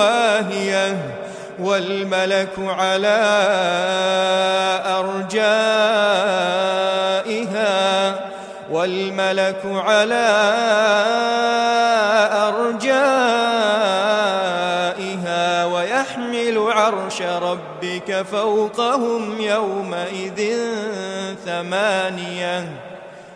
واهية والملك على أرجائها والملك على أرجائها ويحمل عرش ربك فوقهم يومئذ ثمانية.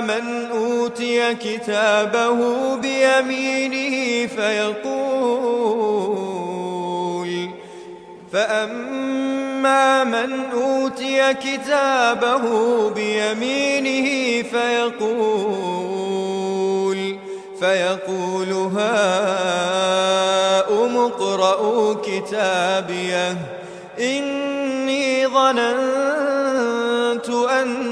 من أوتي كتابه بيمينه فيقول فأما من أوتي كتابه بيمينه فيقول فيقول هاؤم اقرءوا كتابيه إني ظننت أني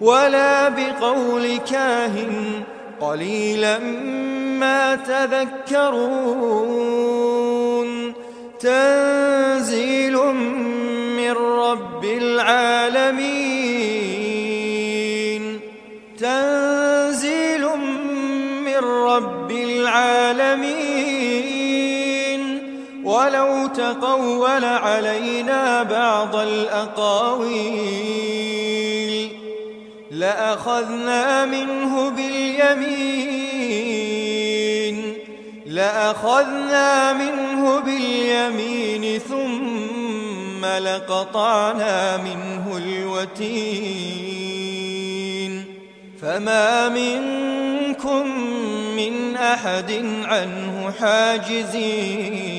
ولا بقول كاهن قليلا ما تذكرون. تنزيل من رب العالمين. تنزيل من رب العالمين. ولو تقول علينا بعض الأقاويل. لأخذنا منه باليمين لأخذنا منه باليمين ثم لقطعنا منه الوتين. فما منكم من أحد عنه حاجزين